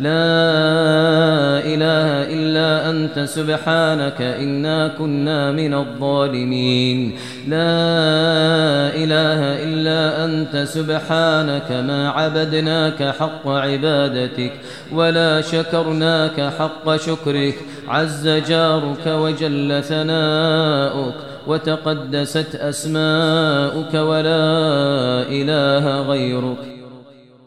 لا إله إلا أنت سبحانك إنا كنا من الظالمين. لا إله إلا أنت سبحانك ما عبدناك حق عبادتك ولا شكرناك حق شكرك. عز جارك وجل ثناؤك وتقدست أسماؤك ولا إله غيرك.